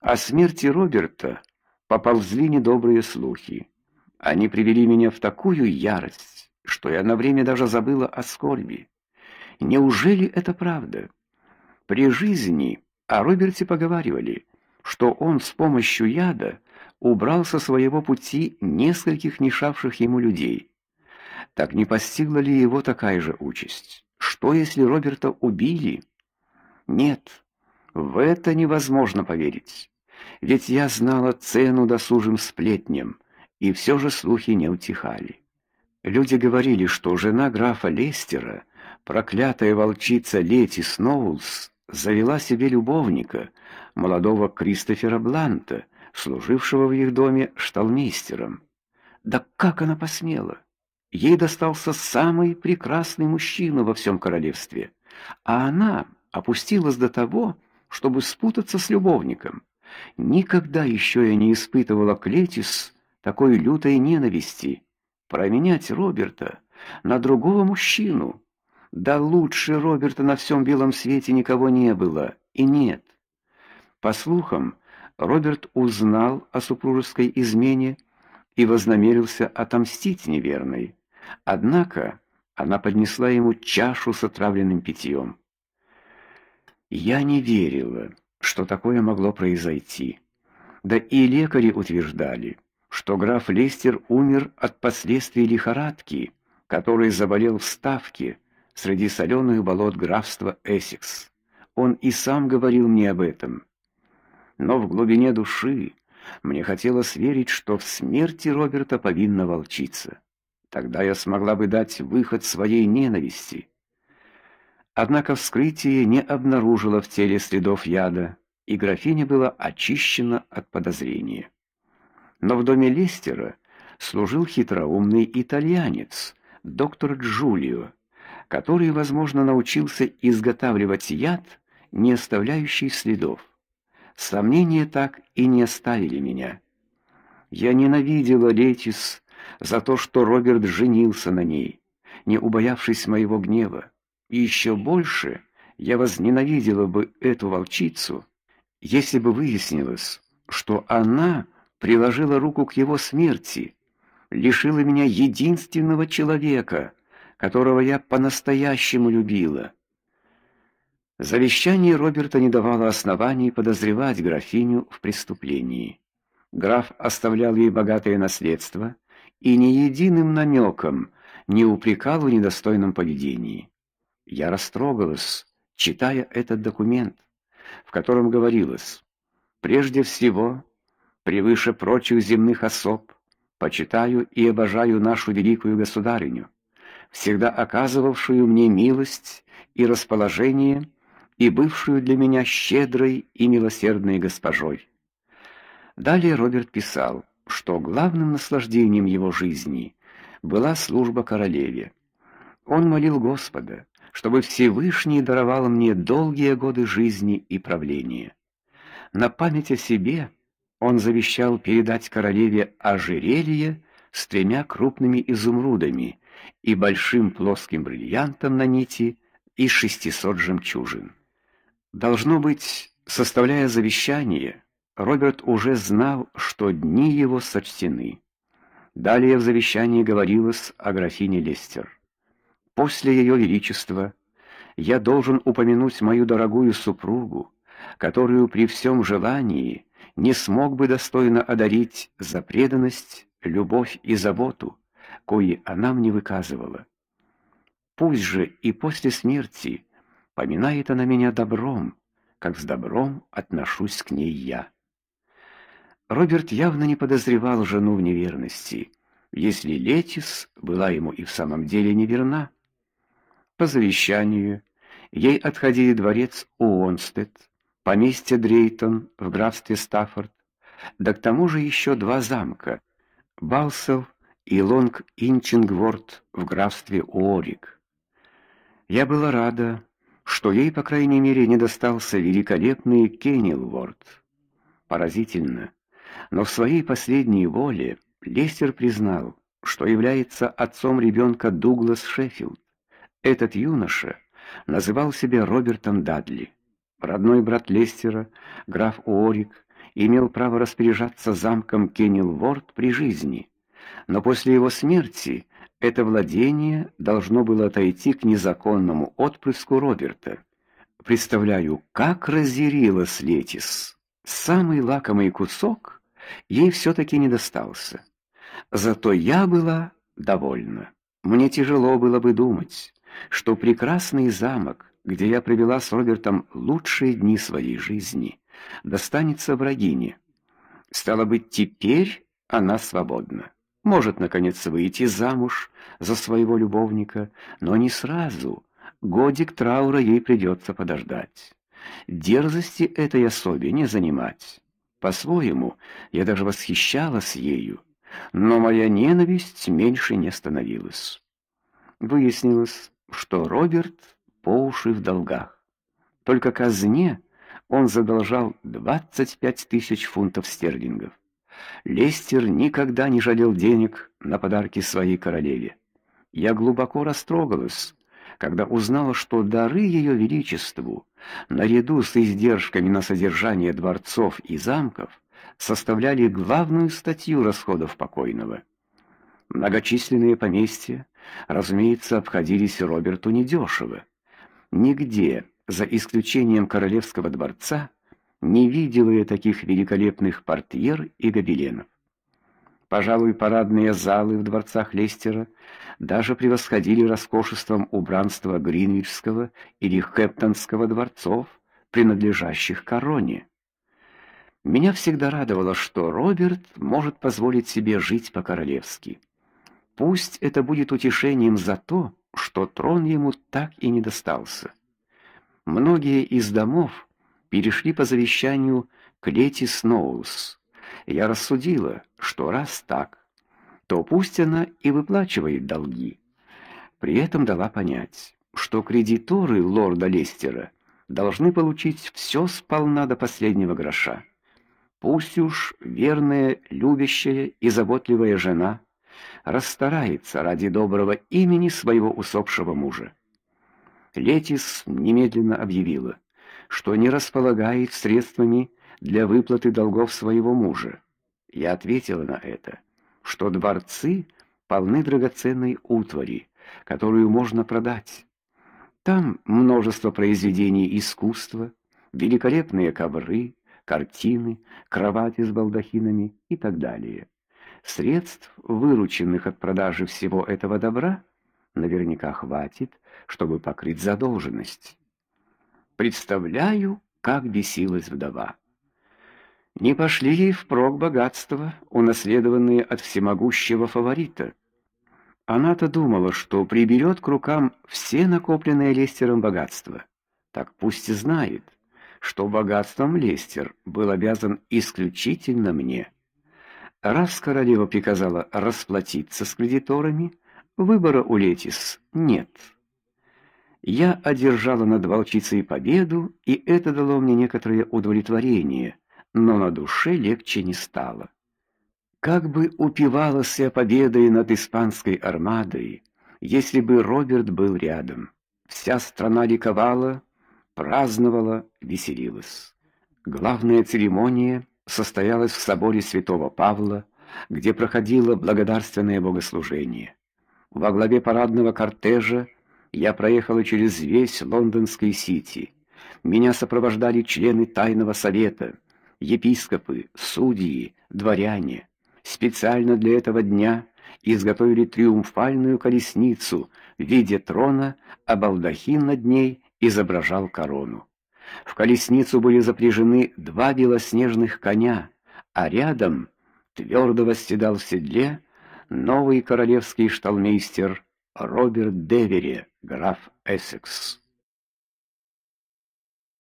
О смерти Роберта поползли недобрые слухи. Они привели меня в такую ярость, что я на время даже забыла о скорби. Неужели это правда? При жизни о Роберте поговаривали, что он с помощью яда убрал со своего пути нескольких мешавших ему людей. Так не постигла ли его такая же участь? Что если Роберта убили? Нет, в это невозможно поверить. Ведь я знала цену досужим сплетням, и все же слухи не утихали. Люди говорили, что жена графа Лестера, проклятая волчица Лети Сноулс, завела себе любовника, молодого Кристофера Бланта, служившего в их доме шталмейстером. Да как она посмела? Ей достался самый прекрасный мужчина во всем королевстве, а она опустилась до того, чтобы спутаться с любовником. Никогда еще я не испытывала к Летис такой лютой ненависти. Променять Роберта на другого мужчину. Да лучше Роберта на всем белом свете никого не было и нет. По слухам, Роберт узнал о супружеской измене и вознамерился отомстить неверной. Однако она поднесла ему чашу с отравленным питьем. Я не верила, что такое могло произойти. Да и лекари утверждали, что граф Лестер умер от последствий лихорадки, которой заболел в Ставке среди соленых болот графства Эссекс. Он и сам говорил мне об этом. Но в глубине души мне хотелось верить, что в смерти Роберта повинна волчица. Тогда я смогла бы дать выход своей ненависти. Однако вскрытие не обнаружило в теле следов яда, и графиня была очищена от подозрения. Но в доме Лестера служил хитроумный итальянец, доктор Джулио, который, возможно, научился изготавливать яд, не оставляющий следов. Сомнения так и не оставили меня. Я ненавидела Летис за то, что Роберт женился на ней, не убоявшись моего гнева. И еще больше я возненавидела бы эту волчицу, если бы выяснилось, что она приложила руку к его смерти, лишила меня единственного человека, которого я по-настоящему любила. Завещание Роберта не давало оснований подозревать графиню в преступлении. Граф оставлял ей богатое наследство и ни единым намеком не упрекал в недостойном поведении. Я растрогалась, читая этот документ, в котором говорилось: прежде всего, превыше прочих земных особ, почитаю и обожаю нашу великую государыню, всегда оказывавшую мне милость и расположение и бывшую для меня щедрой и милосердной госпожой. Далее Роберт писал, что главным наслаждением его жизни была служба королеве. Он молил Господа, чтобы Всевышний даровал мне долгие годы жизни и правления. На память о себе он завещал передать королеве ожерелье с тремя крупными изумрудами и большим плоским бриллиантом на нити из 600 жемчужин. Должно быть, составляя завещание, Роберт уже знал, что дни его сочтены. Далее в завещании говорилось о графине Лестер. После ее величества я должен упомянуть мою дорогую супругу, которую при всем желании не смог бы достойно одарить за преданность, любовь и заботу, кои она мне выказывала. Пусть же и после смерти поминает она меня добром, как с добром отношусь к ней я. Роберт явно не подозревал жену в неверности, если Летис была ему и в самом деле неверна. По завещанию ей отходили дворец Уонстед, поместье Дрейтон в графстве Стаффорд, да к тому же еще два замка: Балсел и Лонг-Инчингворт в графстве Уорик. Я была рада, что ей, по крайней мере, не достался великолепный Кенилворт. Поразительно, но в своей последней воле Лестер признал, что является отцом ребенка Дуглас Шеффилд. Этот юноша называл себя Робертом Дадли. Родной брат Лестера, граф Уорик, имел право распоряжаться замком Кенилворд при жизни, но после его смерти это владение должно было отойти к незаконному отпрыску Роберта. Представляю, как разъярилась Летис. Самый лакомый кусок ей все таки не достался. Зато я была довольна. Мне тяжело было бы думать, что прекрасный замок, где я провела с Робертом лучшие дни своей жизни, достанется врагине. Стало быть, теперь она свободна. Может наконец выйти замуж за своего любовника, но не сразу. Годик траура ей придется подождать. Дерзости этой особе не занимать. По-своему, я даже восхищалась ею, но моя ненависть меньше не становилась. Выяснилось, что Роберт по уши в долгах. Только казне он задолжал 25 тысяч фунтов стерлингов. Лестер никогда не жалел денег на подарки своей королеве. Я глубоко растрогалась, когда узнала, что дары ее величеству, наряду с издержками на содержание дворцов и замков, составляли главную статью расходов покойного. Многочисленные поместья, разумеется, обходились Роберту недешево. Нигде, за исключением королевского дворца, не видела я таких великолепных портьер и гобеленов. Пожалуй, парадные залы в дворцах Лестера даже превосходили роскошеством убранства Гринвичского или Хэптонского дворцов, принадлежащих короне. Меня всегда радовало, что Роберт может позволить себе жить по-королевски. Пусть это будет утешением за то, что трон ему так и не достался. Многие из домов перешли по завещанию к Лети Сноулс. Я рассудила, что раз так, то пусть она и выплачивает долги. При этом дала понять, что кредиторы лорда Лестера должны получить все сполна до последнего гроша. Пусть уж верная, любящая и заботливая жена расстарается ради доброго имени своего усопшего мужа. Летис немедленно объявила, что не располагает средствами для выплаты долгов своего мужа. Я ответила на это, что дворцы полны драгоценной утвари, которую можно продать. Там множество произведений искусства, великолепные ковры, картины, кровати с балдахинами и так далее. Средств, вырученных от продажи всего этого добра, наверняка хватит, чтобы покрыть задолженность. Представляю, как бесилась вдова. Не пошли ей впрок богатства, унаследованные от всемогущего фаворита. Она-то думала, что приберет к рукам все накопленные Лестером богатства. Так пусть и знает, что богатством Лестер был обязан исключительно мне. Раз королева приказала расплатиться с кредиторами, выбора у Летис нет. Я одержала над волчицей победу, и это дало мне некоторое удовлетворение, но на душе легче не стало. Как бы упивалась я победой над испанской армадой, если бы Роберт был рядом. Вся страна ликовала, праздновала, веселилась. Главная церемония состоялась в соборе Святого Павла, где проходило благодарственное богослужение. Во главе парадного кортежа я проехала через весь лондонский Сити. Меня сопровождали члены тайного совета, епископы, судьи, дворяне. Специально для этого дня изготовили триумфальную колесницу в виде трона, а балдахин над ней изображал корону. В колесницу были запряжены два белоснежных коня, а рядом твердо восседал в седле новый королевский шталмейстер Роберт Девери, граф Эссекс.